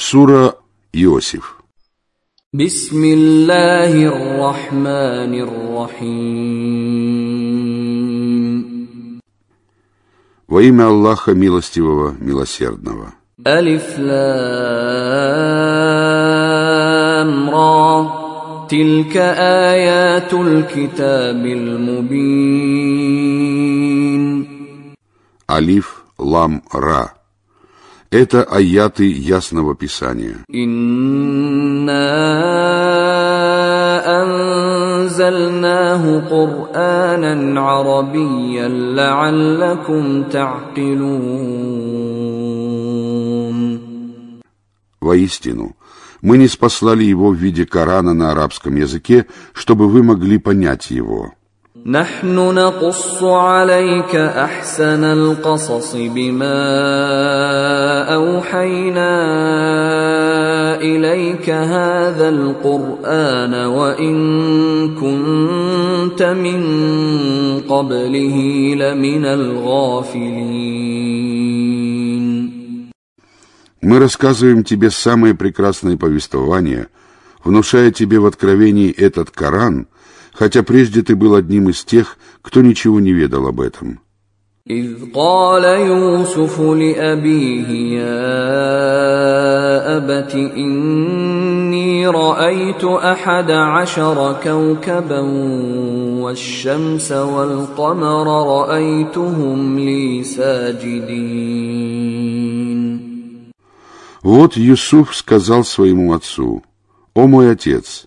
Сура Иосиф. Бисмиллахир-рахманир-рахим. Во имя Аллаха Милостивого, Милосердного. Алиф лам ра. Тилька аятуль китабил мубин. Алиф лам ра. Это аяты Ясного Писания. Воистину, мы не спаслали его в виде Корана на арабском языке, чтобы вы могли понять его. نحن نقص عليك احسن القصص بما اوحينا اليك هذا القران وان كنت من قبله لمن الغافلين Мы рассказываем тебе самые прекрасные повествования, внушая тебе в откровении этот Коран, хотя прежде ты был одним из тех, кто ничего не ведал об этом. إذ قال يوسف لأبيه يا أبت إني رأيت أحد عشر كوكبا والشمس والقمر رأيتهم لي ساجدين Вот Юсуф сказал своему отцу, «О мой отец,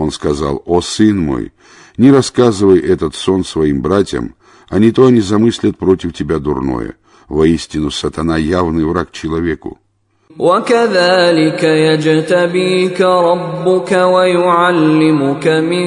Он сказал, «О, сын мой, не рассказывай этот сон своим братьям, а не то они замыслят против тебя дурное. Воистину, сатана явный враг человеку». وكذلك يجتبيك ربك ويعلمك من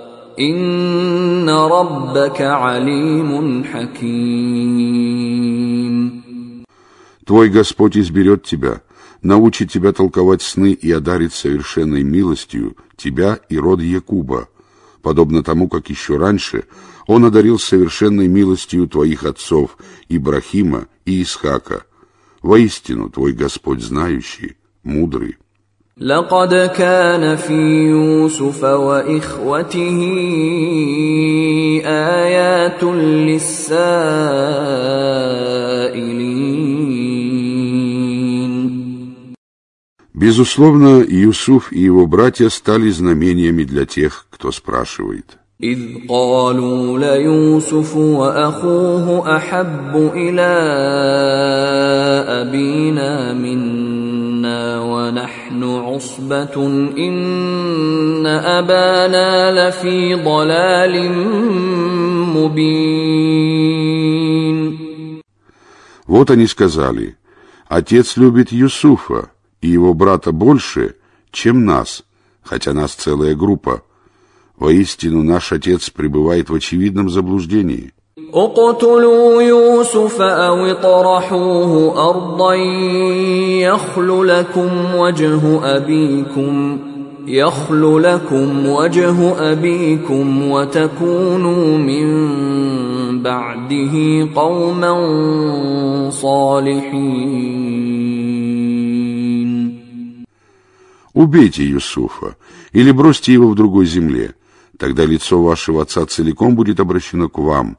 ان ربك عليم حكيم Твой Господь изберет тебя, научит тебя толковать сны и одарит совершенной милостью тебя и род Якуба, подобно тому, как еще раньше он одарил совершенной милостью твоих отцов Ибрахима и Исхака. Воистину, твой Господь знающий, мудрый. لقد كان في يوسف واخوته ايات للسائلين Безусловно, Юсуф и его братья стали знамениями для тех, кто спрашивает. إذ قالوا ليوسف وأخوه أحب إلى أبينا منا ونحن عصبة إن أبانا لفي ضلال مبين Вот они сказали, «Отец любит Юсуфа и его брата больше, чем нас, хотя нас целая группа. Воистину, наш отец пребывает в очевидном заблуждении». اقتلوا يوسف أو اطرحوه أرضا يخل لكم وجه أبيكم يخل لكم وجه أبيكم وتكونوا من بعده قوما صالحين Убейте Юсуфа или бросьте его в другой земле, тогда лицо вашего отца целиком будет обращено к вам,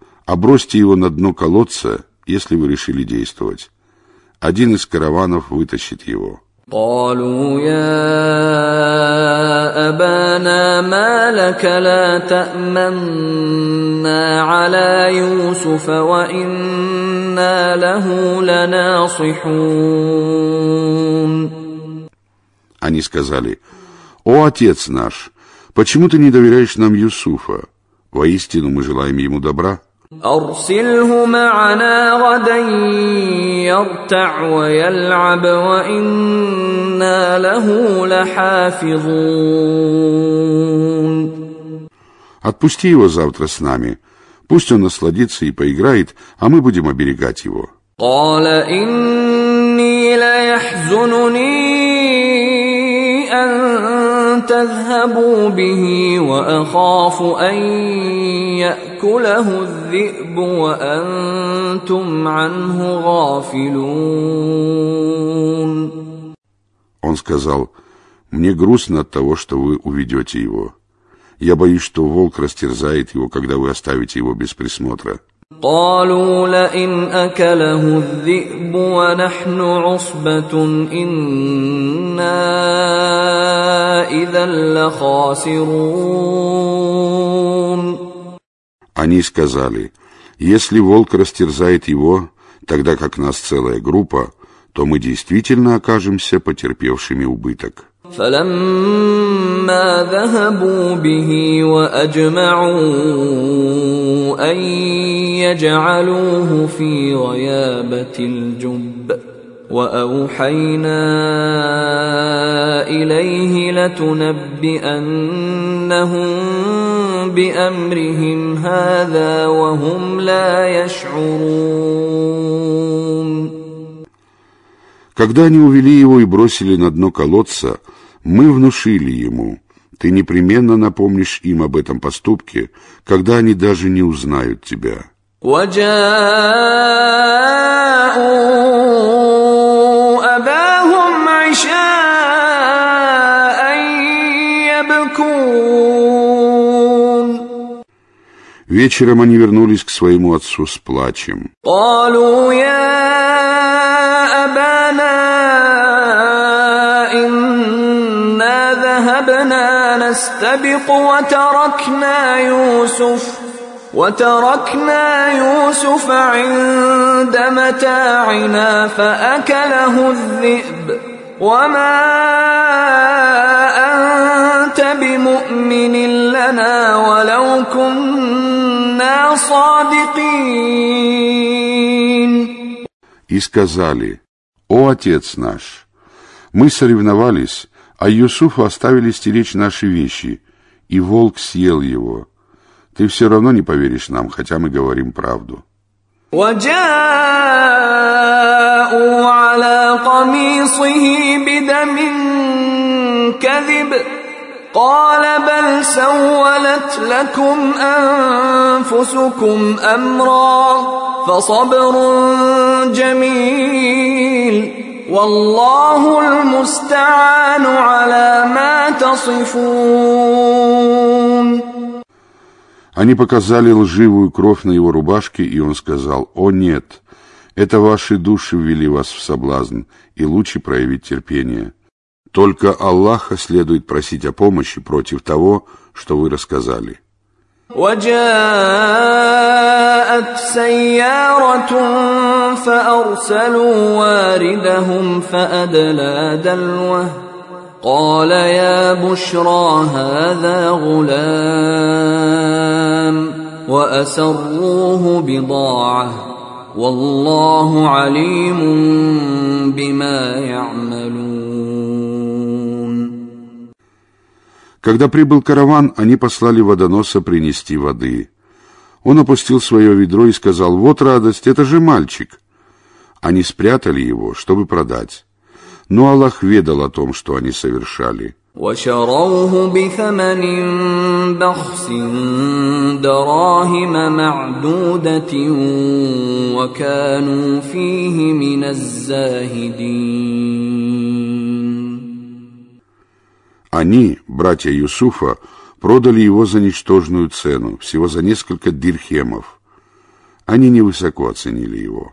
а бросьте его на дно колодца, если вы решили действовать. Один из караванов вытащит его». قالوا يا أبانا ما لك لا تأمنا على يوسف وإنا له لناصحون Они сказали, «О, отец наш, почему ты не доверяешь нам Юсуфа? Воистину мы желаем ему добра». أرسله معنا غدا يرتع ويلعب وإنا له لحافظون Отпусти его завтра с нами. Пусть он насладится и поиграет, а мы будем оберегать его. قال إني ليحزنني أن تذهبوا به وأخاف أن يأكله الذئب وأنتم عنه غافلون Он сказал, «Мне грустно от того, что вы уведете его. Я боюсь, что волк растерзает его, когда вы оставите его без присмотра». قالوا لئن أكله الذئب ونحن عصبة إنا إذا لخاسرون Они сказали, «Если волк растерзает его, тогда как нас целая группа, то мы действительно окажемся потерпевшими убыток». فلما ذهبوا به واجمعوا ان يجعلوه في غيابه الجب واوحينا اليه لتنبئنهم بامرهم هذا وهم لا يشعرون Когда они увели его и бросили на дно колодца, мы внушили ему, ты непременно напомнишь им об этом поступке, когда они даже не узнают тебя. وجاءوا أباهم عشاء يبكون Вечером они вернулись к своему отцу с плачем. قالوا يا أبانا إنا ذهبنا نستبق وتركنا يوسف وتركنا يوسف عند متاعنا فأكله الذئب وما أنت بمؤمن لنا ولو كنا صادقين И сказали, «О, отец наш, мы соревновались, а Юсуфу оставили стеречь наши вещи, и волк съел его. Ты все равно не поверишь нам, хотя мы говорим правду». وجاءوا على قميصه بدم كذب قال بل سولت لكم انفسكم امرا فصبر جميل والله المستعان على ما تصفون Они показали лживую кровь на его рубашке, и он сказал, «О нет, это ваши души ввели вас в соблазн, и лучше проявить терпение. Только Аллаха следует просить о помощи против того, что вы рассказали». وجاءت سيارة فأرسلوا واردهم فأدلى دلوه قال يا بشرى هذا غلام وأسروه بضاعة والله عليم بما يعملون Когда прибыл караван, они послали водоноса принести воды. Он опустил свое ведро и сказал, «Вот радость, это же мальчик». Они спрятали его, чтобы продать. Но Аллах ведал о том, что они совершали. وشروه بثمن بخس دراهم معدودة وكانوا فيه من الزاهدين Они, братья Юсуфа, продали его за ничтожную цену, всего за несколько дирхемов. Они невысоко оценили его.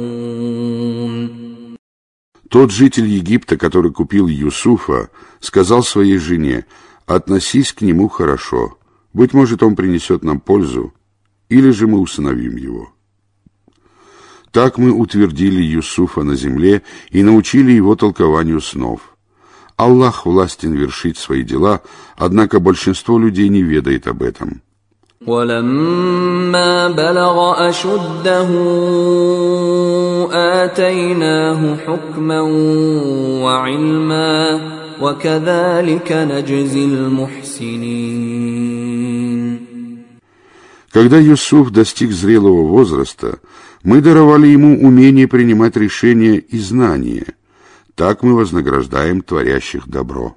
Тот житель Египта, который купил Юсуфа, сказал своей жене, «Относись к нему хорошо. Быть может, он принесет нам пользу, или же мы усыновим его». Так мы утвердили Юсуфа на земле и научили его толкованию снов. Аллах властен вершить свои дела, однако большинство людей не ведает об этом. ولما بلغ اشده اتيناه حكما وعلما وكذلك نجزي المحسنين Когда Юсуф достиг зрелого возраста, мы даровали ему умение принимать решения и знания. Так мы вознаграждаем творящих добро.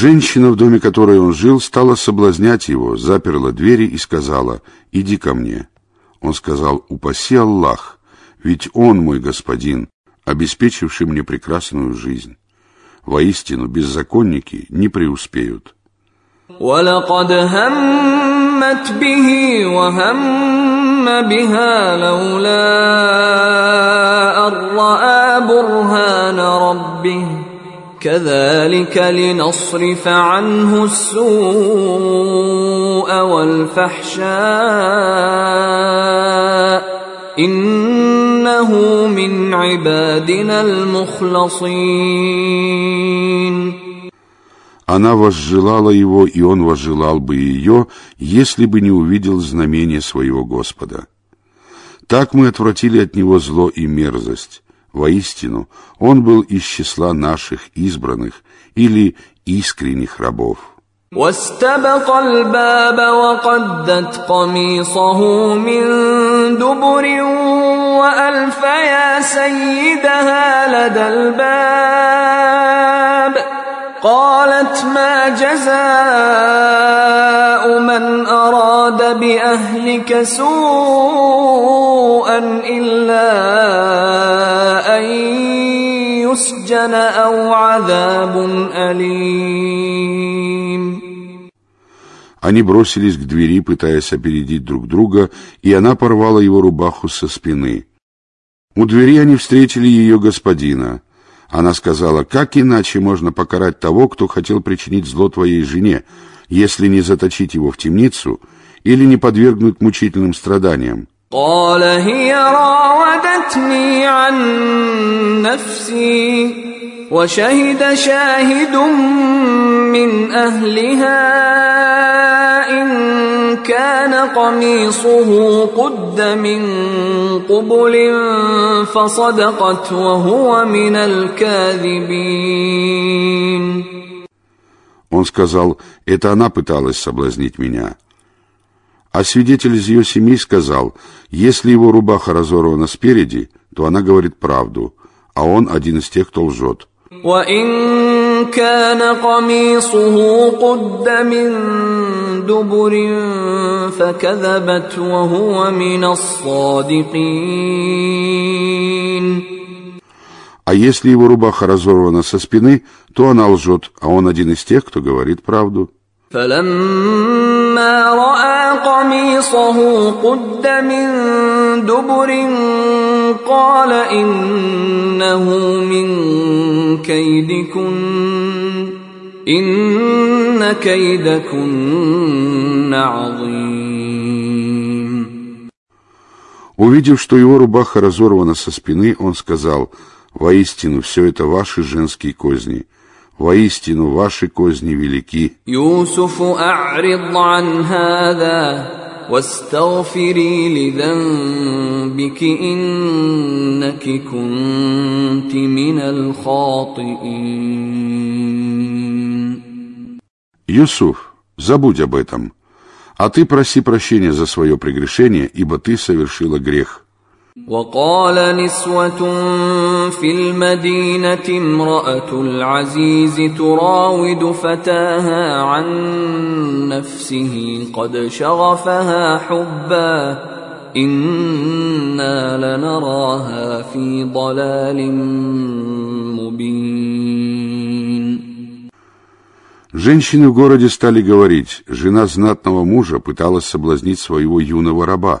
Женщина, в доме которой он жил, стала соблазнять его, заперла двери и сказала, «Иди ко мне». Он сказал, «Упаси Аллах, ведь Он мой господин, обеспечивший мне прекрасную жизнь. Воистину, беззаконники не преуспеют». ولقد همت به وهم بها لولا أن رأى برهان ربه كذلك لنصرف عنه السوء والفحشاء إنه من عبادنا المخلصين Она возжелала его, и он возжелал бы ее, если бы не увидел знамения своего Господа. Так мы отвратили от него зло и мерзость. Воистину, он был из числа наших избранных или искренних рабов. واستبق الباب وقدت قميصه من دبر والف يا سيدها لدى الباب قالت ما جزاء من اراد باهلك سوءا الا ان يسجن او عذاب اليم Они бросились к двери, пытаясь опередить друг друга, и она порвала его рубаху со спины. У двери они встретили ее господина. Она сказала, как иначе можно покарать того, кто хотел причинить зло твоей жене, если не заточить его в темницу или не подвергнуть мучительным страданиям? قال هي راودتني عن نفسي وشهد شاهد من اهلها ان كان قميصه قد من قبل فصدقت وهو من الكاذبين Он сказал, это она пыталась соблазнить меня. А свидетель из ее семьи сказал, если его рубаха разорвана спереди, то она говорит правду, а он один из тех, кто лжет. وإن كان قميصه قد من دبر فكذبت وهو من الصادقين А если его рубаха разорвана со спины, то она лжет, а он один из тех, кто говорит правду. فلما رأى قميصه قد من دبر قال إنه من كيدكن إن كيدكن عظيم Увидев, что его рубаха разорвана со спины, он сказал, «Воистину, все это ваши женские козни». Воистину, ваши козни велики. يوسف أعرض عن هذا واستغفري لذنبك إنك كنت من الخاطئين Юсуф, забудь об этом. А ты проси прощения за свое прегрешение, ибо ты совершила грех. وقال نسوة في المدينة امرأة العزيز تراود فتاها عن نفسه قد شغفها حبا إنا لنراها في ضلال مبين Женщины в городе стали говорить, жена знатного мужа пыталась соблазнить своего юного раба.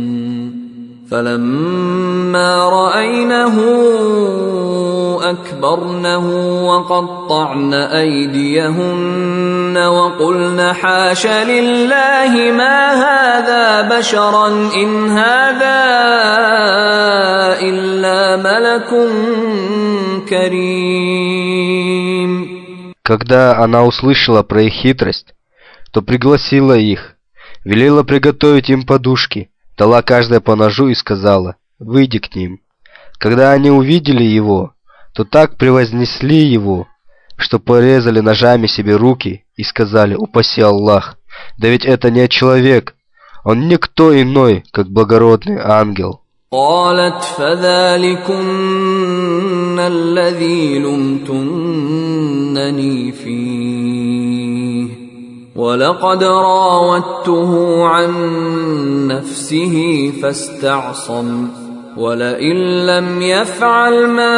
فلما رأينه أكبرنه وقطعن أيديهن وقلن حاش لله ما هذا بشرا إن هذا إلا ملك كريم Когда она услышала про их хитрость, то пригласила их, велела приготовить им подушки, дала каждая по ножу и сказала «Выйди к ним». Когда они увидели его, то так превознесли его, что порезали ножами себе руки и сказали «Упаси Аллах». Да ведь это не человек, он никто иной, как благородный ангел. قالت فذلكن الذي لمتنني فيه ولقد راودته عن نفسه فاستعصم ولئن لم يفعل ما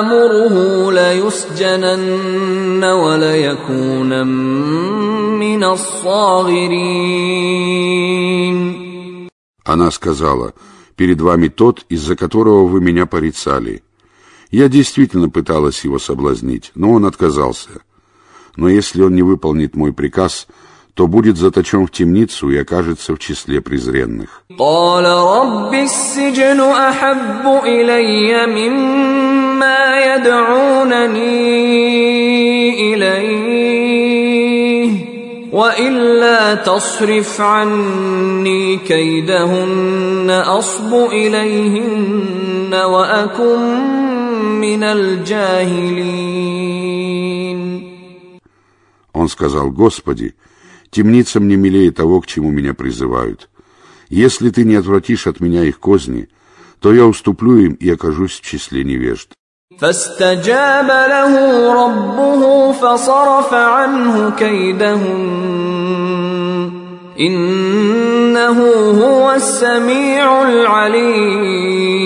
آمره ليسجنن وليكون من الصاغرين Она сказала, «Перед вами тот, из-за которого вы меня порицали. Я действительно пыталась его соблазнить, но он отказался. Но если он не выполнит мой приказ, то будет заточен в темницу и окажется в числе презренных». قال رب السجن أحب إلي مما يدعونني إليه وإلا تصرف عني كيدهن أصب إليهن وأكن من الجاهلين Он сказал, «Господи, темница мне милее того, к чему меня призывают. Если ты не отвратишь от меня их козни, то я уступлю им и окажусь в числе невежд». فاستجاب له ربه فصرف عنه كيدهن إنه هو السميع العليم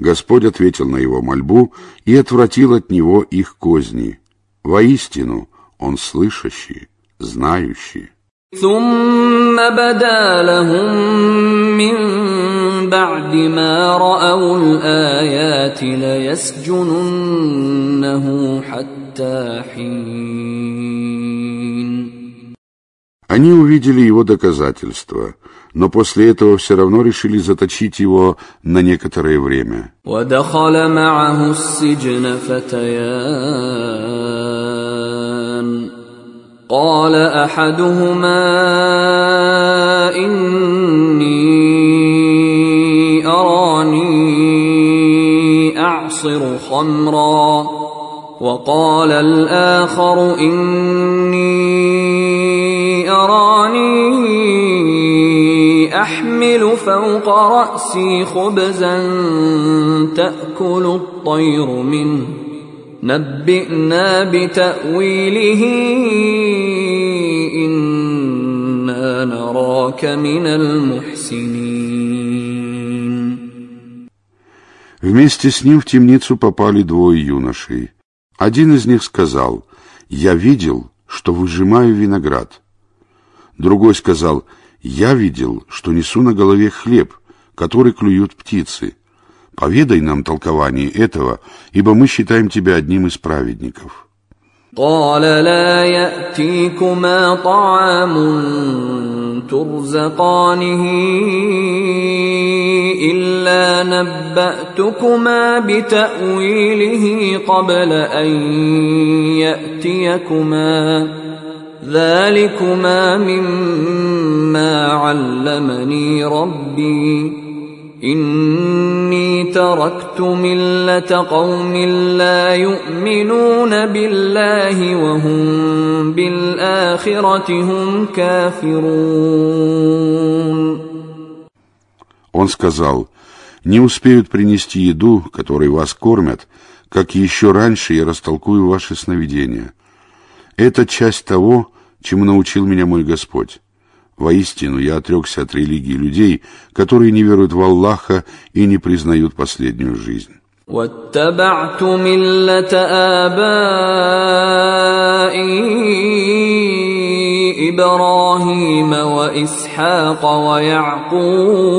Господь ответил на его мольбу и отвратил от него их козни. Воистину, Он слышащий, знающий. ثم بدا لهم من بعد ما رأوا الآيات ليسجننه حتى حين Они увидели его доказательства, но после этого все равно решили заточить его на некоторое время. ودخل معه السجن فتيان قال احدهما اني اراني اعصر خمرا وقال الاخر اني احمل فوق راسي خبزا تاكل الطير منه نبئنا بتاويله انا نراك من المحسنين Вместе с ним в темницу попали двое юношей. Один из них сказал, «Я видел, что выжимаю виноград». Другой сказал, «Я видел, что несу на голове хлеб, который клюют птицы. Поведай нам толкование этого, ибо мы считаем тебя одним из праведников». قال لا ياتيكما طعام ترزقانه الا نباتكما بتاويله قبل ان ياتيكما ذلكما مما علمني ربي اني تركت مله قوم لا يؤمنون بالله وهم بالاخره هم كافرون Он сказал, «Не успеют принести еду, которой вас кормят, как еще раньше я растолкую ваши сновидения. Это часть того, чему научил меня мой Господь. Воистину, я отрекся от религии людей, которые не веруют в Аллаха и не признают последнюю жизнь». واتبعت مله ابائي ابراهيم واسحاق ويعقوب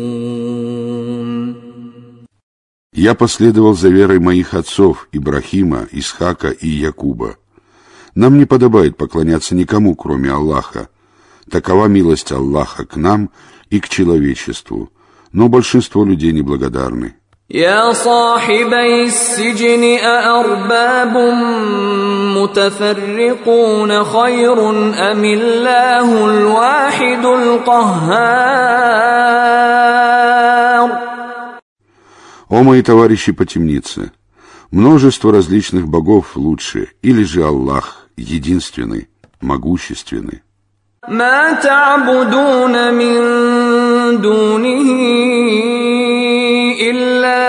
Я последовал за верой моих отцов Ибрахима, Исхака и Якуба. Нам не подобает поклоняться никому, кроме Аллаха. Такова милость Аллаха к нам и к человечеству, но большинство людей неблагодарны. يا صاحبي السجن أأرباب متفرقون خير أم الله الواحد القهار О мои товарищи по темнице, множество различных богов лучше, или же Аллах единственный, могущественный. ما تعبدون من دونه إلا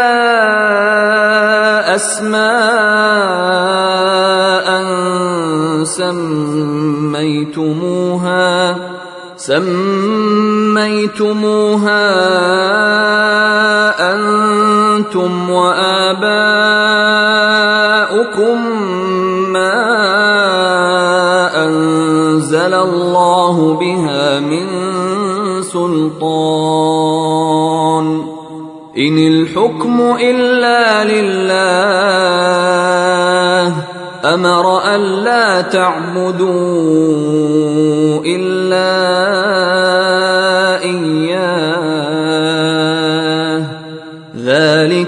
أسماء سميتموها سميتموها أنتم وآباؤكم ما أنزل الله بها من سلطان. إن الحكم إلا لله. أمر أن لا تعبدون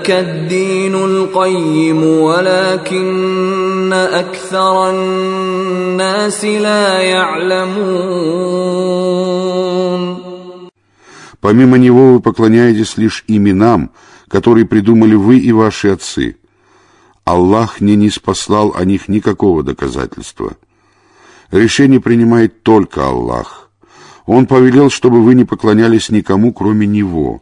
ذلك الدين القيم ولكن أكثر الناس لا يعلمون Помимо него вы поклоняетесь лишь именам, которые придумали вы и ваши отцы. Аллах не ниспослал о них никакого доказательства. Решение принимает только Аллах. Он повелел, чтобы вы не поклонялись никому, кроме Него.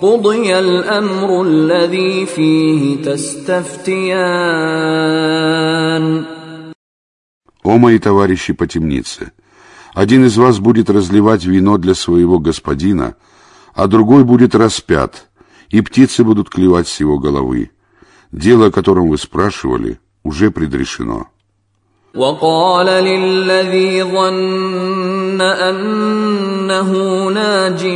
قضي الامر الذي فيه تستفتيان О мои товарищи по темнице, один из вас будет разливать вино для своего господина, а другой будет распят, и птицы будут клевать с его головы. Дело, о котором вы спрашивали, уже предрешено. وقال للذي ظن انه ناج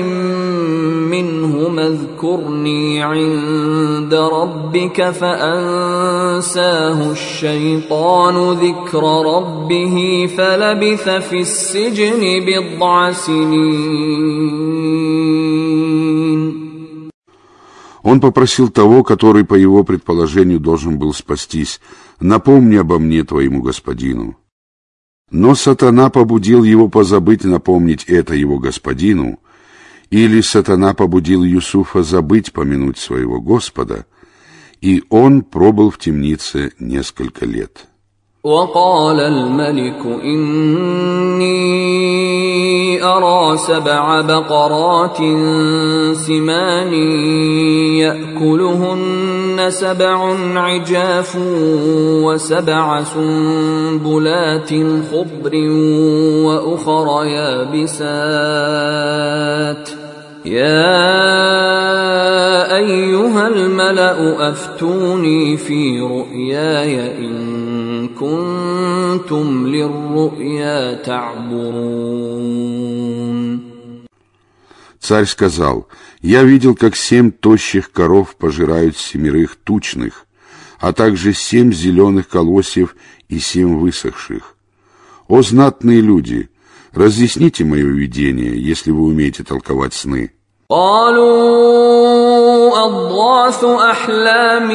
منهما اذكرني عند ربك فانساه الشيطان ذكر ربه فلبث في السجن بضع سنين Он попросил того, который, по его предположению, должен был спастись, «Напомни обо мне твоему господину». Но сатана побудил его позабыть напомнить это его господину, или сатана побудил Юсуфа забыть помянуть своего Господа, и он пробыл в темнице несколько лет. وقال الملك إني أرى سبع بقرات سمان يأكلهن سبع عجاف وسبع سنبلات خضر وأخر يابسات. يا أيها الملأ أفتوني في رؤياي إن كنتم للرؤيا تعبرون Царь сказал, «Я видел, как семь тощих коров пожирают семерых тучных, а также семь зеленых колосьев и семь высохших. О, знатные люди, разъясните мое видение, если вы умеете толковать сны». قالوا اضغاث احلام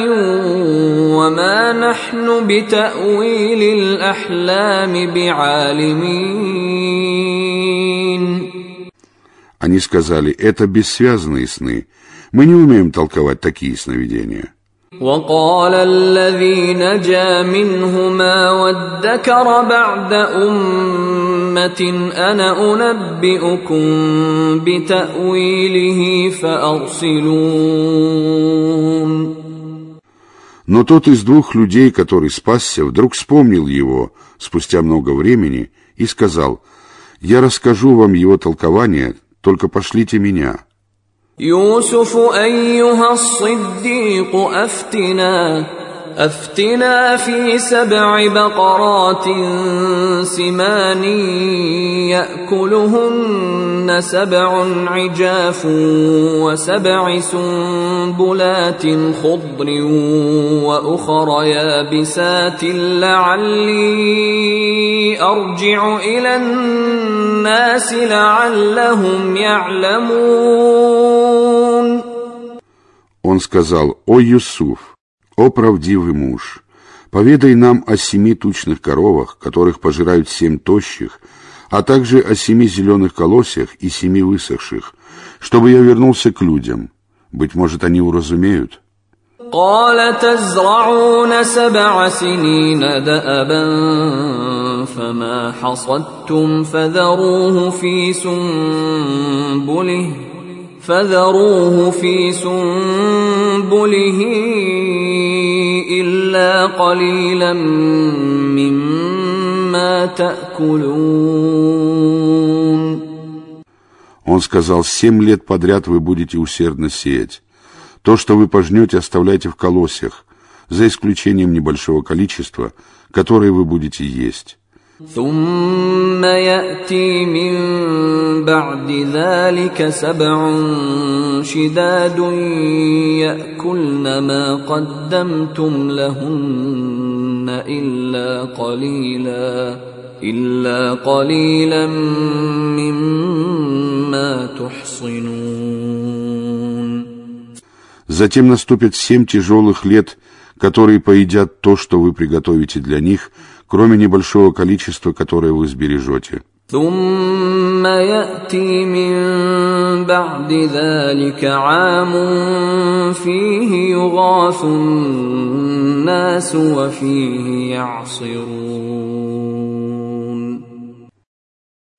وما نحن بتاويل الاحلام بعالمين Они сказали, это бессвязные сны. Мы не умеем толковать такие сновидения. وقال الذي نجا منهما وادكر بعد أمة أنا أنبئكم بتأويله فأرسلون Но тот из двух людей, который спасся, вдруг вспомнил его спустя много времени и сказал, «Я расскажу вам его толкование, только пошлите меня». يوسف أيها الصديق أفتنا أفتنا في سبع بقرات سمان يأكلهن سبع عجاف وسبع سنبلات خضر وأخر يابسات لعلي أرجع إلى الناس لعلهم يعلمون Он сказал, «О Юсуф, о правдивый муж, поведай нам о семи тучных коровах, которых пожирают семь тощих, а также о семи зеленых колосьях и семи высохших, чтобы я вернулся к людям. Быть может, они уразумеют». قال تزرعون سبع سنين دأبا فما حصدتم فذروه في سنبله فذروه في سنبله إلا قليلا مما تأكلون Он сказал, «Семь лет подряд вы будете усердно сеять. То, что вы пожнете, оставляйте в колосьях, за исключением небольшого количества, которое вы будете есть». ثم ياتي من بعد ذلك سبع شداد ياكلن ما قدمتم لهن الا قليلا الا قليلا مما تحصنون Затем наступят семь тяжелых лет, которые поедят то, что вы приготовите для них, кроме небольшого количества, которое вы сбережете. ثم ياتي من بعد ذلك عام فيه يغاث الناس وفيه يعصرون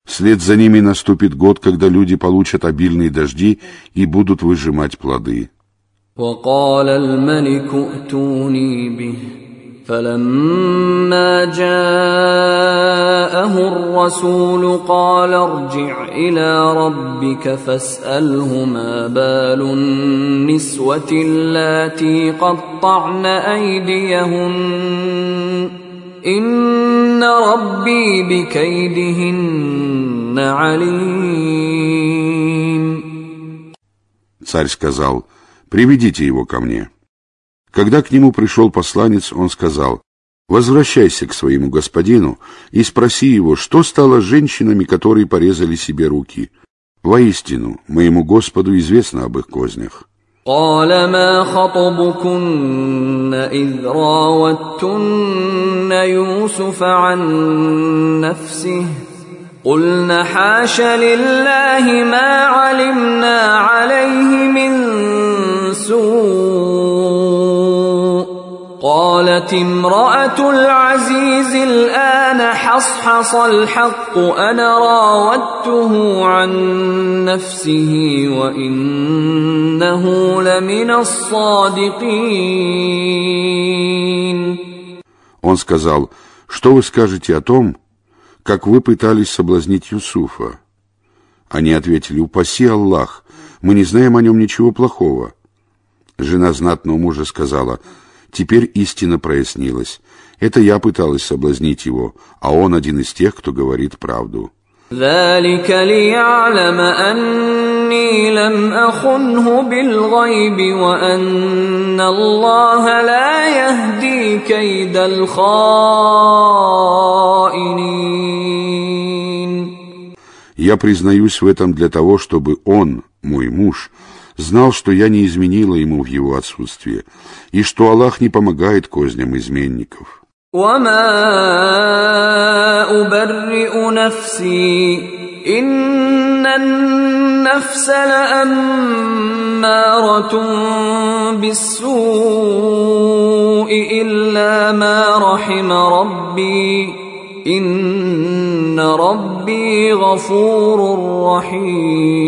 Вслед за ними наступит год, когда люди получат обильные дожди и будут выжимать плоды. وقال الملك ائتوني به فلما جاءه الرسول قال ارجع الى ربك فاساله ما بال النسوه اللاتي قطعن ايديهن ان ربي بكيدهن عليم Царь сказал, приведите его ко мне. Когда к нему пришел посланец, он сказал, «Возвращайся к своему господину и спроси его, что стало с женщинами, которые порезали себе руки. Воистину, моему Господу известно об их кознях». قال ما خطبكن إذ راوتن يوسف عن نفسه قلنا حاش لله ما علمنا عليه من سوء قالت امرأة العزيز الآن حصحص الحق أنا راودته عن نفسه وإنه لمن الصادقين Он сказал, что вы скажете о том, как вы пытались соблазнить Юсуфа? Они ответили, упаси Аллах, мы не знаем о нем ничего плохого. Жена знатного мужа сказала, теперь истина прояснилась. Это я пыталась соблазнить его, а он один из тех, кто говорит правду. ذلك ليعلم أني لم أخنه بالغيب وأن الله لا يهدي كيد الخائنين Я признаюсь в этом для того, чтобы он, мой муж, знал, что я не изменила ему в его отсутствие, и что Аллах не помогает козням изменников. وما أبرئ نفسي إن النفس لأمارة بالسوء إلا ما رحم ربي إن ربي غفور رحيم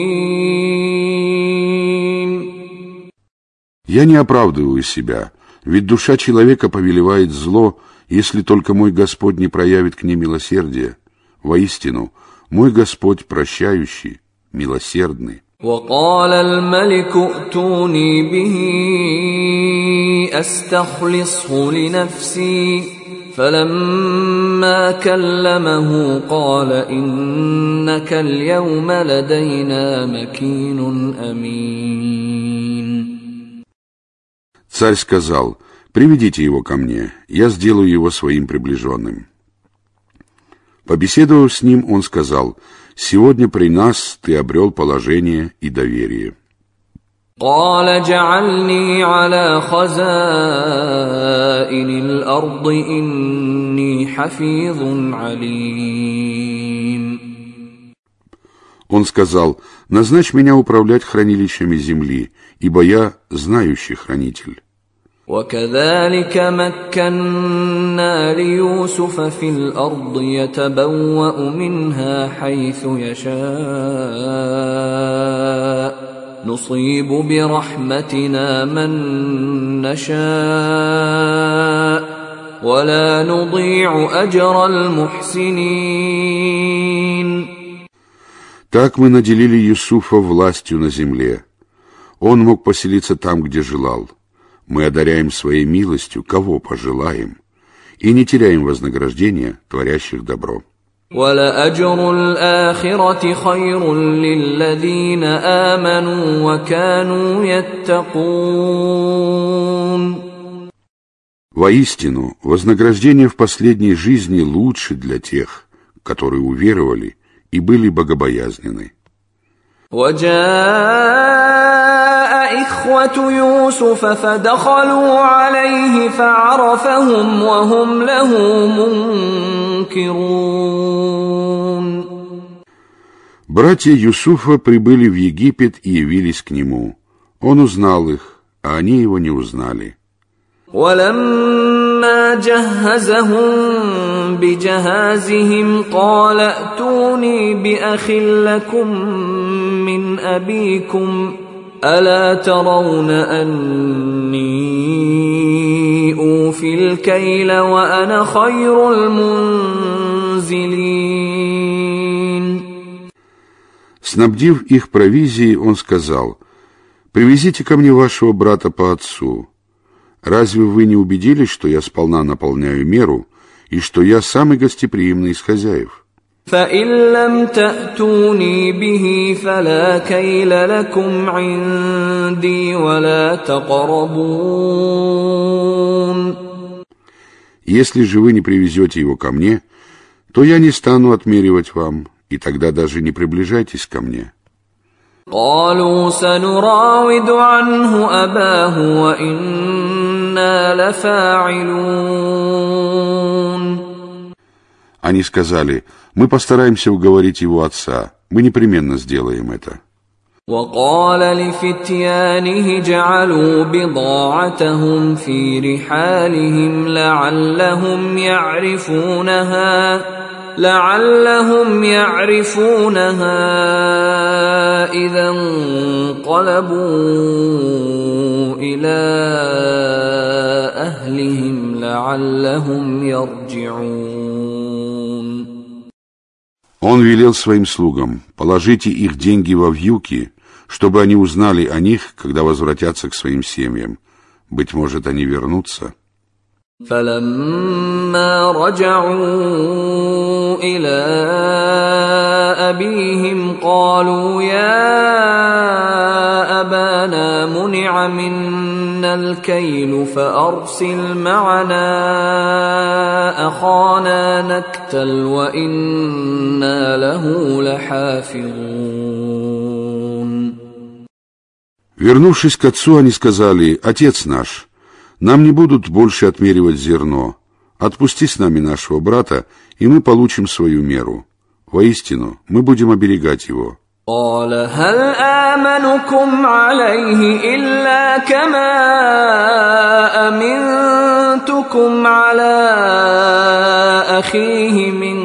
Я не оправдываю себя, ведь душа человека повелевает зло, если только мой Господь не проявит к ней милосердие. Воистину, мой Господь прощающий, милосердный. وقال الملك ائتوني به استخلصه لنفسي فلما كلمه قال انك اليوم لدينا مكين امين Царь сказал, приведите его ко мне, я сделаю его своим приближенным. Побеседовав с ним, он сказал, сегодня при нас ты обрел положение и доверие. قال جعلني على خزائن الارض اني حفيظ عليم Он сказал, назначь меня управлять хранилищами земли, ибо я знающий хранитель. وكذلك مكنا ليوسف في الارض يتبوا منها حيث يشاء نصيب برحمتنا من نشاء ولا نضيع اجر المحسنين Так мы наделили Юсуфа властью на земле. Он мог поселиться там, где желал. Мы одаряем своей милостью, кого пожелаем, и не теряем вознаграждения творящих добро. ولأجر الآخرة خير للذين آمنوا وكانوا يتقون Воистину, вознаграждение в последней жизни лучше для тех, которые уверовали и были богобоязнены. وجاء إخوة يوسف فدخلوا عليه فعرفهم وهم له منكرون Братья Юсуфа прибыли в Египет и явились к нему. Он узнал их, а они его не узнали. ولما جهزهم بجهازهم قال ائتوني باخ لكم من ابيكم الا ترون اني اوفي الكيل وانا خير المنزلين Снабдив их провизией, он сказал, «Привезите ко мне вашего брата по отцу. Разве вы не убедились, что я сполна наполняю меру и что я самый гостеприимный из хозяев?» فإن لم تأتوني به فلا كيل لكم عندي ولا تقربون Если же вы не привезете его ко мне, то я не стану отмеривать вам, и тогда даже не приближайтесь ко мне. قالوا سنراود عنه أباه وإنا لفاعلون Они сказали, мы постараемся уговорить его отца, мы непременно сделаем это. وقال لفتيانه جعلوا بضاعتهم في رحالهم لعلهم يعرفونها لعلهم يعرفونها إذا انقلبوا إلى أهلهم لعلهم يرجعون Он велел своим слугам, положите их деньги во вьюки, чтобы они узнали о них, когда возвратятся к своим семьям. Быть может, они вернутся. فلما رجعوا الى ابيهم قالوا يا ابانا منع منا الكيل فارسل معنا اخانا نكتل وانا له لحافظون Вернувшись к отцу, они сказали, «Отец наш, нам не будут больше отмеривать зерно. Отпусти с нами нашего брата, и мы получим свою меру. Воистину, мы будем оберегать его». قال هل آمنكم عليه إلا كما أمنتكم على أخيه من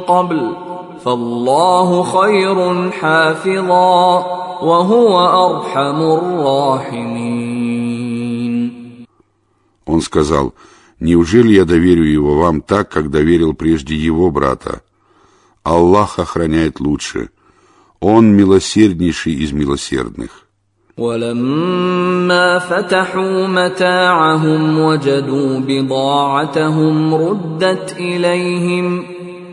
قبل فالله خير حافظا وهو أرحم الراحمين Он сказал, «Неужели я доверю его вам так, как доверил прежде его брата? Аллах охраняет лучше. Он милосерднейший из милосердных». ولما فتحوا متاعهم وجدوا بضاعتهم ردت اليهم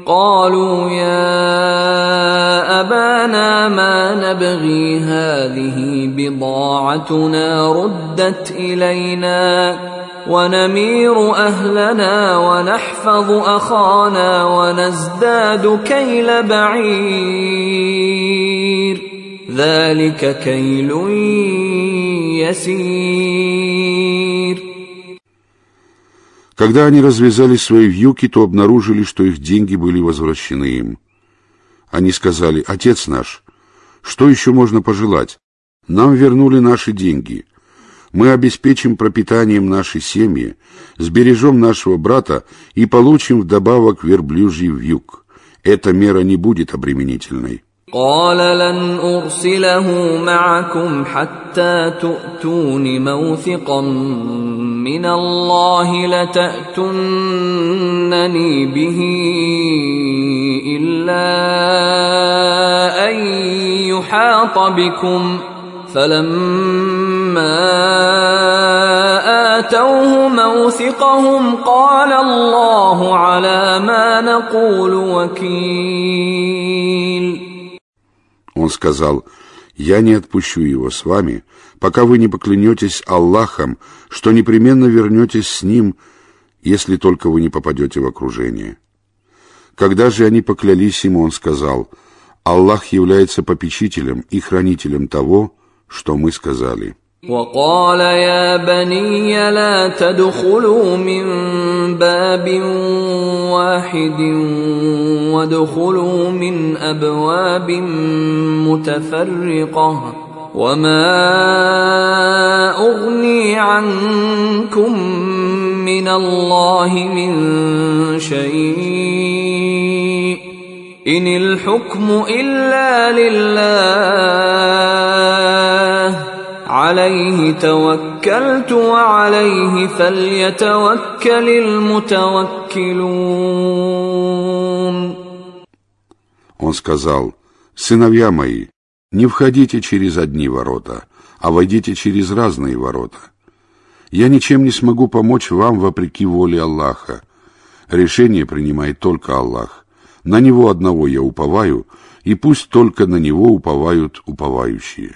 قالوا يا ابانا ما نبغي هذه بضاعتنا ردت الينا ونمير اهلنا ونحفظ اخانا ونزداد كيل بعير ذلك كيل يسير Когда они развязали свои вьюки, то обнаружили, что их деньги были возвращены им. Они сказали, «Отец наш, что еще можно пожелать? Нам вернули наши деньги. Мы обеспечим пропитанием нашей семьи, сбережем нашего брата и получим вдобавок верблюжий вьюг. Эта мера не будет обременительной». قال لن ارسله معكم حتى تؤتون موثقا من الله لتاتونني به الا ان يحاط بكم فلما اتوه موثقهم قال الله على ما نقول وكيل Он сказал, «Я не отпущу его с вами, пока вы не поклянетесь Аллахом, что непременно вернетесь с ним, если только вы не попадете в окружение». Когда же они поклялись ему, он сказал, «Аллах является попечителем и хранителем того, что мы сказали». وقال يا بني لا تدخلوا من باب واحد وادخلوا من ابواب متفرقه وما اغني عنكم من الله من شيء ان الحكم الا لله عليه توكلت وعليه فليتوكل المتوكلون Он сказал, «Сыновья мои, не входите через одни ворота, а войдите через разные ворота. Я ничем не смогу помочь вам вопреки воле Аллаха. Решение принимает только Аллах. На Него одного я уповаю, и пусть только на Него уповают уповающие».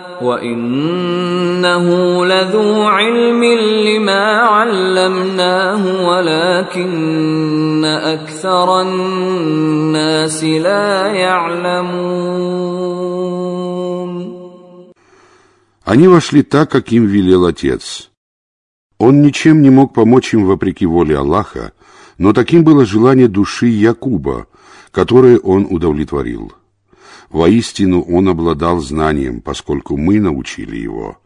وانه لذو علم لما علمناه ولكن اكثر الناس لا يعلمون Они вошли так, как им велел отец. Он ничем не мог помочь им вопреки воле Аллаха, но таким было желание души Якуба, которое он удовлетворил. Воистину он обладал знанием, поскольку мы научили его.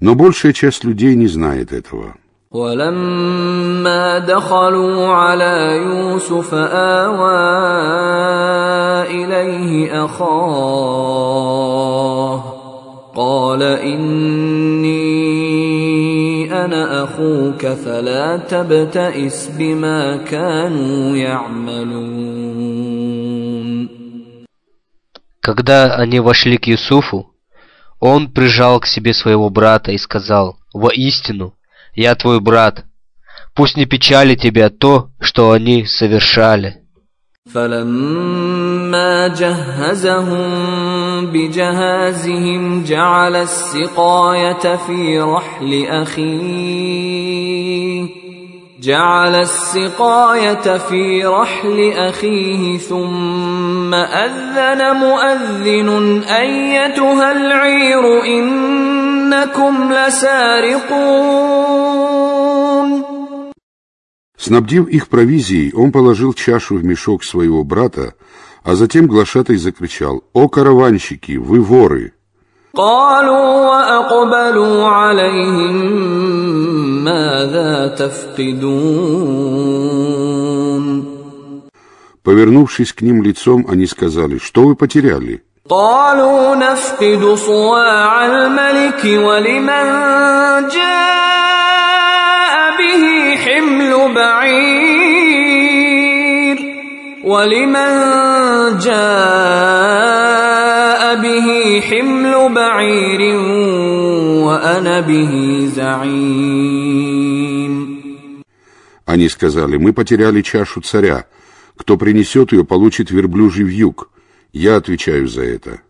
Но большая часть людей не знает этого. ولما دخلوا على يوسف آوى إليه أخاه قال إني أنا أخوك فلا تبتئس بما كانوا يعملون Когда они вошли к Юсуфу, он прижал к себе своего брата и сказал, «Воистину, я твой брат. Пусть не печали тебя то, что они совершали». فلما جهزهم بجهازهم جعل السقاية في رحل أخيه جعل السقاية في رحل أخيه ثم أذن مؤذن أيتها العير إنكم لسارقون Снабдив их провизией, он положил чашу в мешок своего брата, а затем глашатай закричал «О караванщики, вы воры!» قالوا وأقبلوا عليهم ماذا تفقدون Повернувшись к ним лицом, они сказали, что вы потеряли? قالوا نفقد صواع الملك ولمن جاء به حمل بعير ولمن جاء به حمل بعير وأنا به زعيم Они сказали, мы потеряли чашу царя. Кто принесет ее, получит верблюжий вьюг. Я отвечаю за это.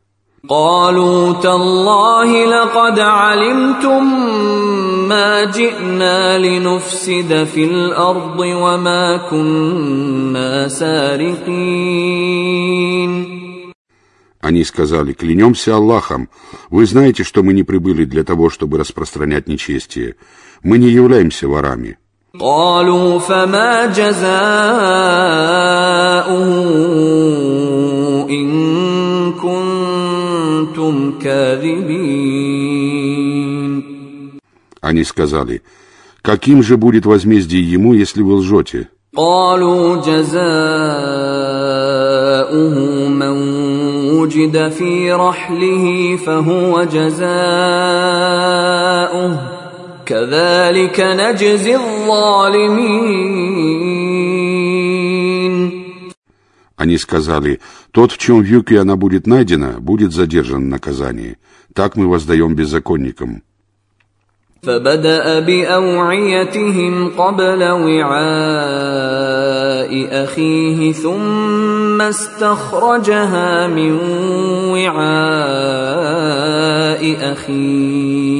قالوا تالله لقد علمتم ما جئنا لنفسد في الارض وما كنا سارقين Они сказали, клянемся Аллахом, вы знаете, что мы не прибыли для того, чтобы распространять нечестие. Мы не являемся ворами. قالوا فما جزاؤه ان كنتم كاذبين Они сказали, каким же будет возмездие ему, если вы лжете? قالوا جزاؤه من وجد في رحله فهو جزاؤه كذلك نجزي الظالمين Они сказали, тот, в чем вьюг и она будет найдена, будет задержан в наказании. Так мы воздаем беззаконникам. فبدأ بأوعيتهم قبل وعاء أخيه ثم استخرجها من وعاء أخيه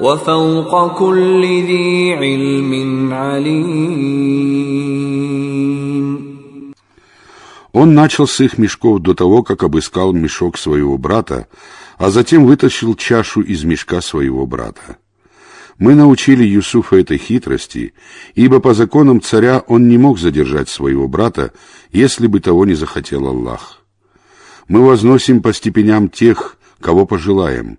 وفوق كل ذي علم عليم Он начал с их мешков до того, как обыскал мешок своего брата, а затем вытащил чашу из мешка своего брата. Мы научили Юсуфа этой хитрости, ибо по законам царя он не мог задержать своего брата, если бы того не захотел Аллах. Мы возносим по степеням тех, кого пожелаем,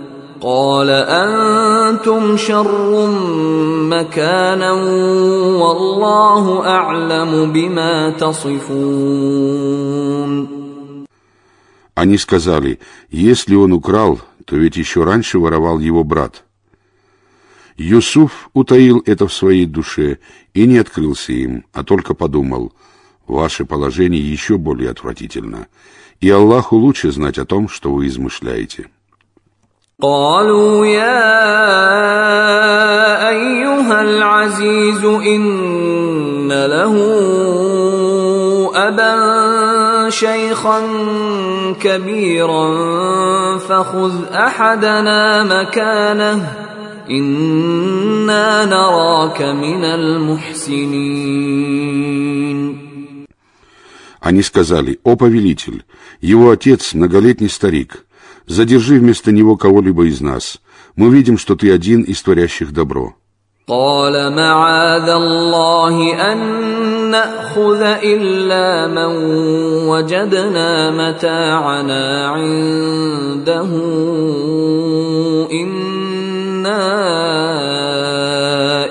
قال أنتم شر مكانا والله أعلم بما تصفون Они сказали, если он украл, то ведь еще раньше воровал его брат. Юсуф утаил это в своей душе и не открылся им, а только подумал, ваше положение еще более отвратительно, и Аллаху лучше знать о том, что вы измышляете. قالوا يا أيها العزيز إن له أبا شيخا كبيرا فخذ أحدنا مكانه إنا نراك من المحسنين Они сказали, «О повелитель, его отец многолетний старик, задержи вместо него кого-либо из нас. Мы видим, что ты один из творящих добро». قال معاذ الله أن نأخذ إلا من وجدنا متاعنا عنده إنا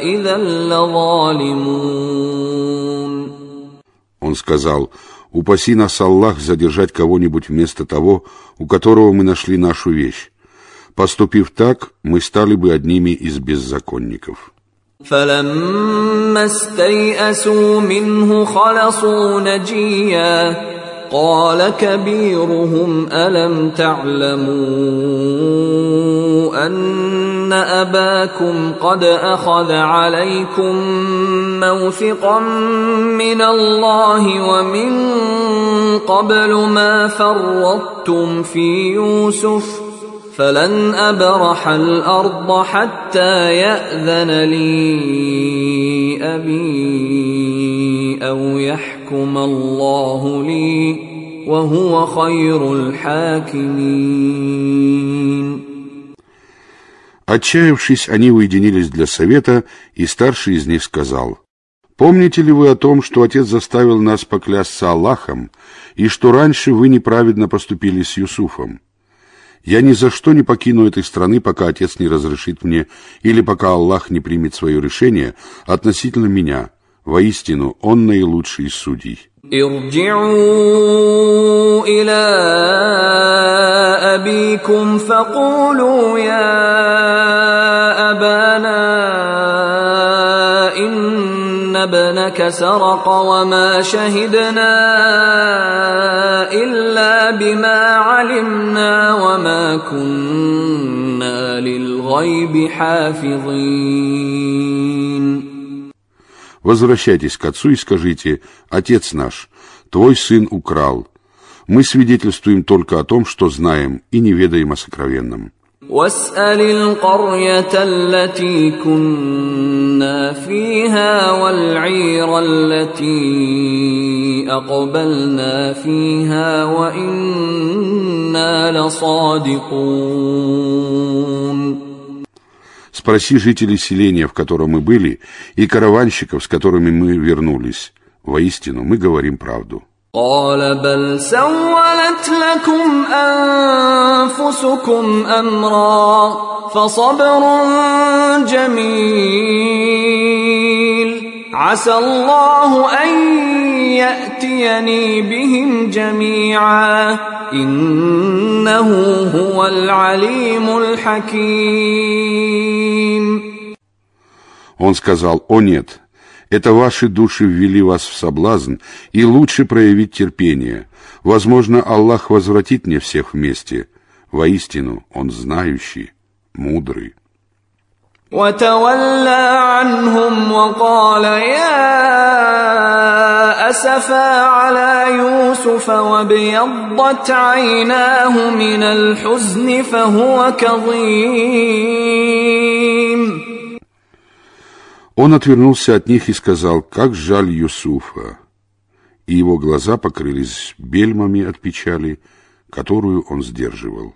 إذا لظالمون Он сказал, «Упаси нас, Аллах, задержать кого-нибудь вместо того, у которого мы нашли нашу вещь. Поступив так, мы стали бы одними из беззаконников». فلما استيئسوا منه خلصوا نجيا قال كبيرهم ألم تعلموا أن أباكم قد أخذ عليكم موثقا من الله ومن قبل ما فرطتم في يوسف؟ فلن أبرح الأرض حتى يأذن لي أبي. او يحكم الله لي وهو خير الحاكمين Отчаявшись, они уединились для совета, и старший из них сказал, «Помните ли вы о том, что отец заставил нас поклясться Аллахом, и что раньше вы неправедно поступили с Юсуфом? Я ни за что не покину этой страны, пока отец не разрешит мне, или пока Аллах не примет свое решение относительно меня. Воистину, он наилучший из судей». ارجعوا الى ابيكم فقولوا يا ابانا ان ابنك سرق وما شهدنا الا بما علمنا وما كنا للغيب حافظين Возвращайтесь к отцу и скажите, «Отец наш, твой сын украл. Мы свидетельствуем только о том, что знаем, и не ведаем о сокровенном». واسال القريه التي كنا فيها والعير التي اقبلنا فيها وانا لصادقون Спроси жителей селения, в котором мы были, и караванщиков, с которыми мы вернулись. Воистину, мы говорим правду. قال بل سولت لكم انفسكم امرا فصبر جميل عسى الله ان ياتيني بهم جميعا انه هو العليم الحكيم Он сказал, «О нет, это ваши души ввели вас в соблазн, и лучше проявить терпение. Возможно, Аллах возвратит мне всех вместе. Воистину, Он знающий, мудрый. وتولى عنهم وقال يا اسفا على يوسف وابيضت عيناه من الحزن فهو كظيم Он отвернулся от них и сказал, как жаль Юсуфа. И его глаза покрылись бельмами от печали, которую он сдерживал.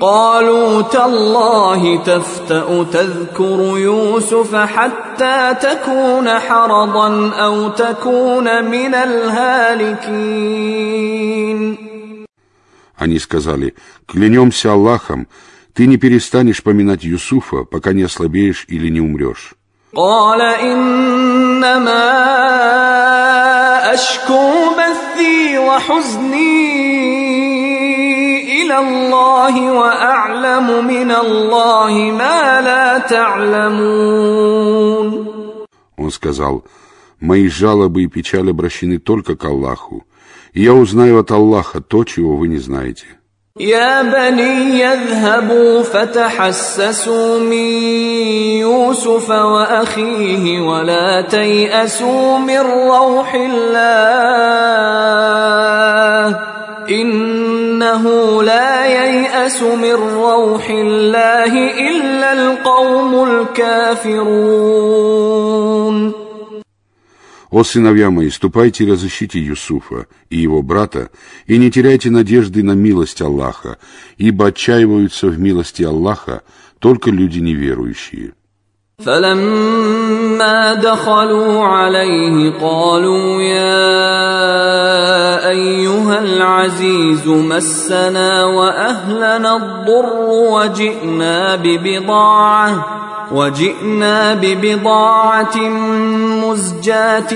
قالوا تالله تفتأ تذكر يوسف حتى تكون حرضا أو تكون من الهالكين Они сказали, клянемся Аллахом, ты не перестанешь поминать Юсуфа, пока не ослабеешь или не умрешь. قال انما اشكو بثي وحزني الى الله واعلم من الله ما لا تعلمون Он сказал, мои жалобы и печаль обращены только к Аллаху, и я узнаю от Аллаха то, чего вы не знаете. يا بني يذهبوا فتحسسوا من يوسف واخيه ولا تياسوا من روح الله انه لا يياس من روح الله الا القوم الكافرون «О, сыновья мои, ступайте и разыщите Юсуфа и его брата, и не теряйте надежды на милость Аллаха, ибо отчаиваются в милости Аллаха только люди неверующие». فلما دخلوا عليه قالوا يا أيها العزيز مسنا وأهلنا الضر وجئنا ببضاعة وجئنا ببضاعة مزجاة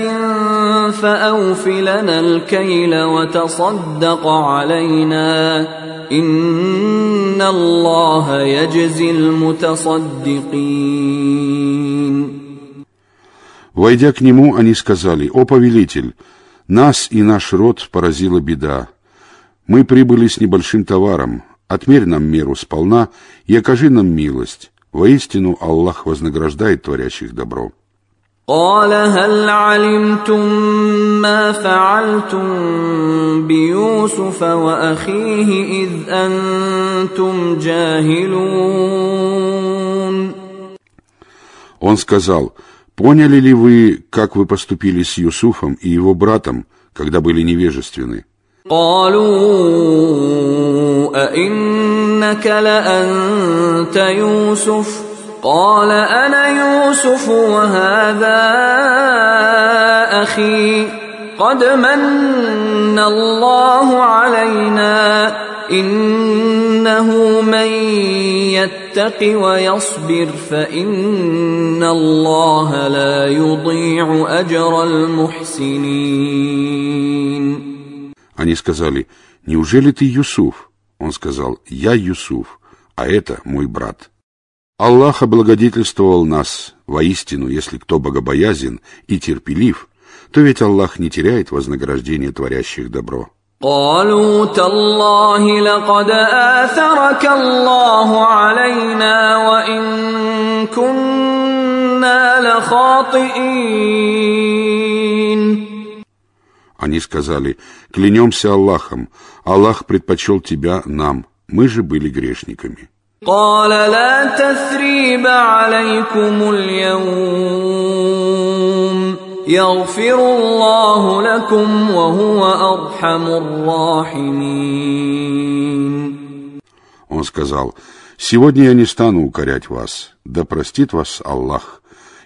فأوف لنا الكيل وتصدق علينا. إن الله يجزي المتصدقين. Войдя к нему, они сказали, «О повелитель, нас и наш род поразила беда. Мы прибыли с небольшим товаром, отмерь нам меру сполна и окажи нам милость». Воистину Аллах вознаграждает творящих добро. قال هل علمتم ما فعلتم بيوسف واخيه اذ انتم جاهلون Он сказал, поняли ли вы, как вы поступили с Юсуфом и его братом, когда были невежественны? قالوا أئنك لأنت يوسف قال أنا يوسف وهذا أخي قد من الله علينا إنه من يتق ويصبر فإن الله لا يضيع أجر المحسنين Они сказали, неужели ты Юсуф? Он сказал, я Юсуф, а это мой брат. Аллах облагодетельствовал нас. Воистину, если кто богобоязен и терпелив, то ведь Аллах не теряет вознаграждение творящих добро. قالوا تالله لقد آثرك الله علينا وإن كنا لخاطئين Они сказали, клянемся Аллахом, Аллах предпочел тебя нам, мы же были грешниками. قال لا تثريب عليكم اليوم يغفر الله لكم وهو ارحم الراحمين Он сказал, Сегодня я не стану укорять вас, да простит вас Аллах,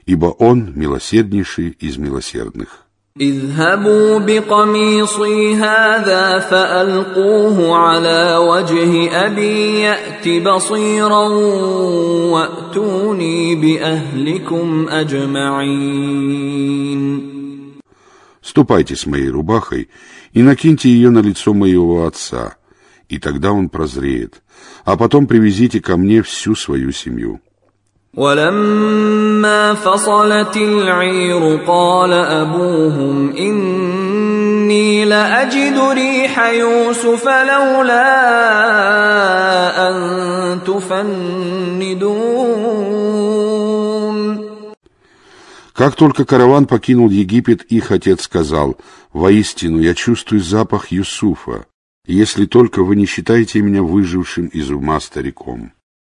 ибо Он милосерднейший из милосердных. اذهبوا بقميصي هذا فألقوه على وجه أبي يأت بصيرا وأتوني بأهلكم أجمعين Ступайте с моей рубахой и накиньте ее на лицо моего отца, и тогда он прозреет, а потом привезите ко мне всю свою семью. ولما فصلت العير قال أبوهم إني لأجد ريح يوسف لولا أن تفندون Как только караван покинул Египет, их отец сказал, «Воистину, я чувствую запах Юсуфа, если только вы не считаете меня выжившим из ума стариком».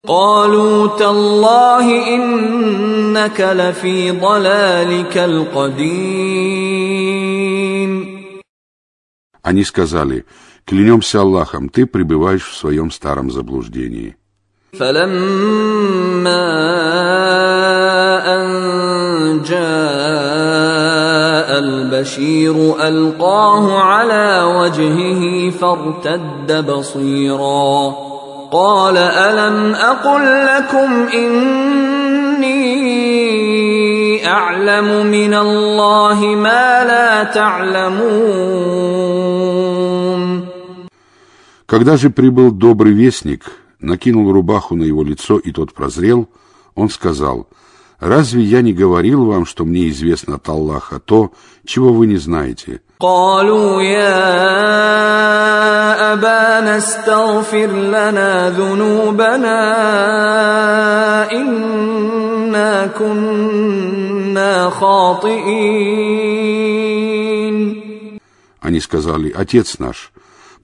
قالوا تالله إنك لفي ضلالك القديم Они сказали, «Клянемся Аллахом, ты пребываешь в своем старом заблуждении». فلما أن جاء البشير ألقاه على وجهه فارتد بصيراً قال ألم أقل لكم إني أعلم من الله ما لا تعلمون Когда же прибыл добрый вестник, накинул рубаху на его лицо, и тот прозрел, он сказал, «Разве я не говорил вам, что мне известно от Аллаха то, чего вы не знаете?» قالوا يا أبانا استغفر لنا ذنوبنا إنا كنا خاطئين Они сказали, «Отец наш,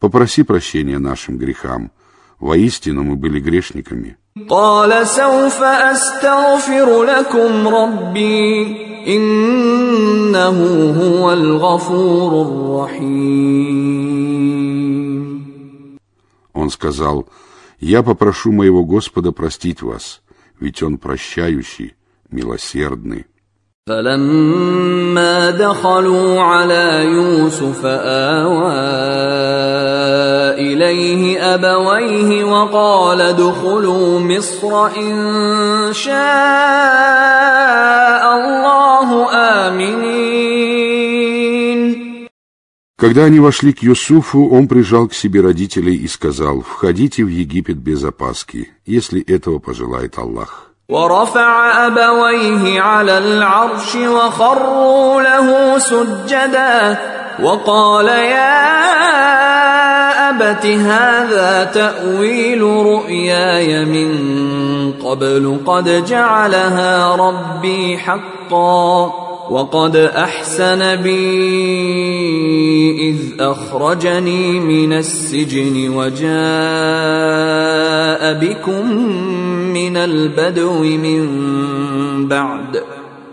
попроси прощения нашим грехам. Воистину мы были грешниками». قال سوف أستغفر لكم ربي إنه هو الغفور الرحيم Он сказал, «Я попрошу моего Господа простить вас, ведь Он прощающий, милосердный». فلما دخلوا على يوسف آوى إليه أبويه وقال ادخلوا مصر إن شاء الله آمنين Когда они вошли к Юсуфу, он прижал к себе родителей и сказал, «Входите в Египет без опаски, если этого пожелает Аллах». ورفع أبويه على العرش وخروا له سجدا وقال يا أبت هذا تأويل رؤياي من قبل قد جعلها ربي حقا وقد أحسن بي إذ أخرجني من السجن وجاء بكم من البدو من بعد.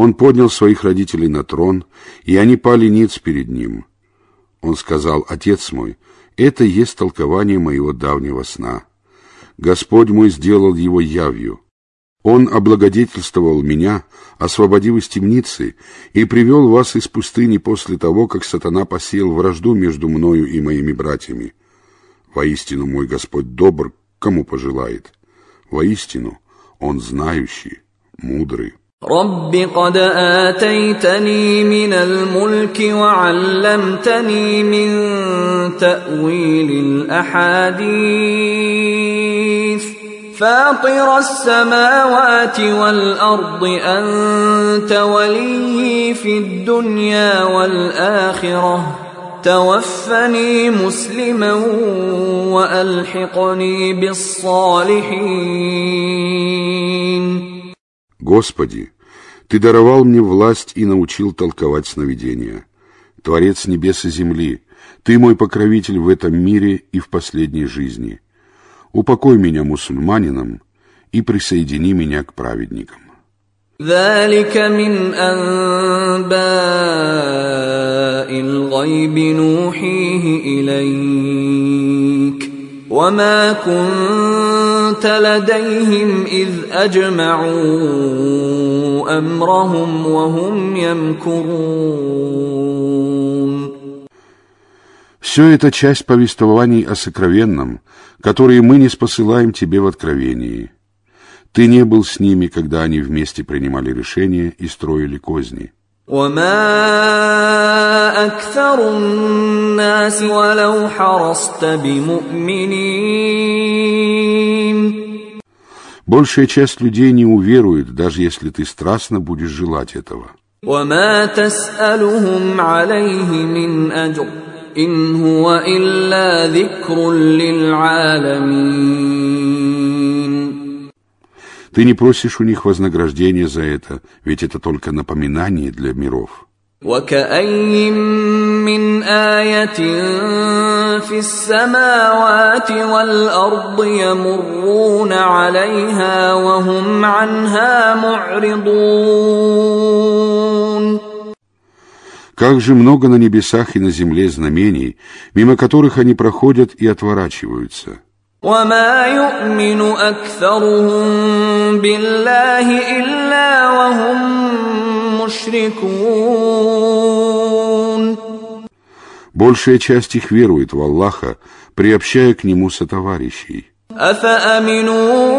Он поднял своих родителей на трон, и они пали ниц перед ним. Он сказал, «Отец мой, это есть толкование моего давнего сна. Господь мой сделал его явью. Он облагодетельствовал меня, освободив из темницы, и привел вас из пустыни после того, как сатана посеял вражду между мною и моими братьями. Воистину мой Господь добр, кому пожелает. Воистину Он знающий, мудрый. رب قد آتيتني من الملك وعلمتني من تأويل الأحاديث فاطر السماوات والأرض أنت ولي في الدنيا والآخرة توفني مسلما وألحقني بالصالحين Господи, Ты даровал мне власть и научил толковать сновидения. Творец небес и земли, Ты мой покровитель в этом мире и в последней жизни. Упокой меня мусульманином и присоедини меня к праведникам. ذلك من انباء الغيب نوحيه اليك وما كنت لديهم اذ اجمعوا امرهم وهم يمكرون Все это часть повествований о сокровенном, которые мы не спосылаем тебе в откровении. Ты не был с ними, когда они вместе принимали решения и строили козни. وما أكثر الناس ولو حرصت بمؤمنين Большая часть людей не уверует, даже если ты страстно будешь желать этого. وما تسألهم عليه من أجر إن هو إلا ذكر للعالمين Ты не просишь у них вознаграждения за это, ведь это только напоминание для миров. وكأي من آية في السماوات والأرض يمرون عليها وهم عنها معرضون Как же много на небесах и на земле знамений, мимо которых они проходят и отворачиваются. وما يؤمن أكثرهم بالله إلا وهم مشركون Большая часть их верует в Аллаха, приобщая к Нему сотоварищей. أفأمنوا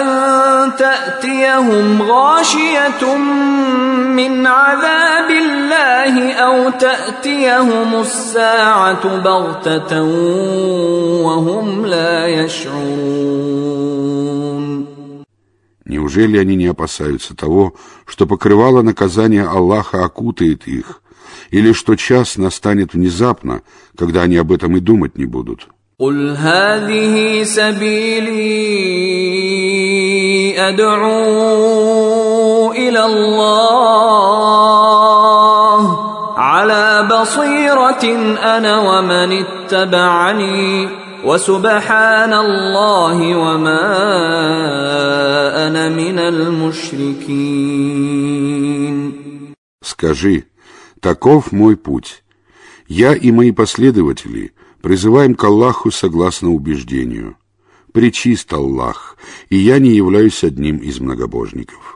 أن تأتيهم غاشية من عذاب الله أو تأتيهم الساعة بغتة وهم لا يشعرون Неужели они не опасаются того, что покрывало наказание Аллаха окутает их, или что час настанет внезапно, когда они об этом и думать не будут? قل هذه سبيلي ادعو الى الله على بصيره انا ومن اتبعني وسبحان الله وما انا من المشركين Скажи, таков мой путь. Я и мои последователи призываем к Аллаху согласно убеждению. Пречист Аллах, и я не являюсь одним из многобожников.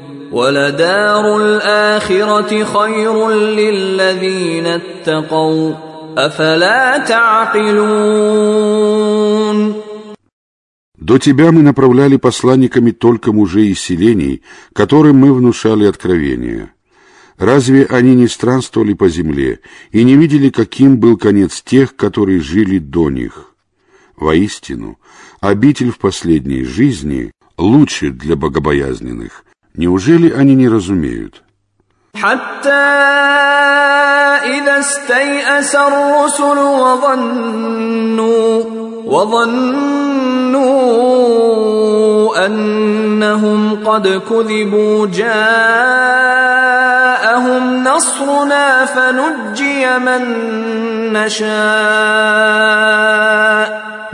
ولدار الاخره خير للذين اتقوا افلا تعقلون До тебя мы направляли посланниками только мужей из селений, которым мы внушали откровения. Разве они не странствовали по земле и не видели, каким был конец тех, которые жили до них? Воистину, обитель в последней жизни лучше для богобоязненных. Неужели они не разумеют? حتى إذا استيأس الرسل وظنوا وظنوا أنهم قد كذبوا جاءهم نصرنا فنجي من نشاء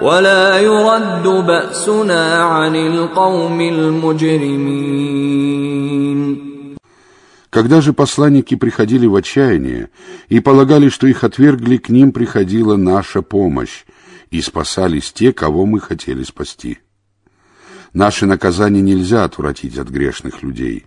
ولا يرد بأسنا عن القوم المجرمين Когда же посланники приходили в отчаяние и полагали, что их отвергли, к ним приходила наша помощь, и спасались те, кого мы хотели спасти. Наше наказание нельзя отвратить от грешных людей.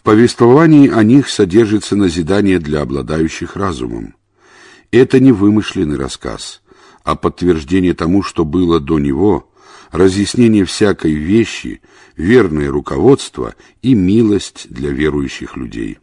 В повествовании о них содержится назидание для обладающих разумом. Это не вымышленный рассказ, а подтверждение тому, что было до него, разъяснение всякой вещи, верное руководство и милость для верующих людей.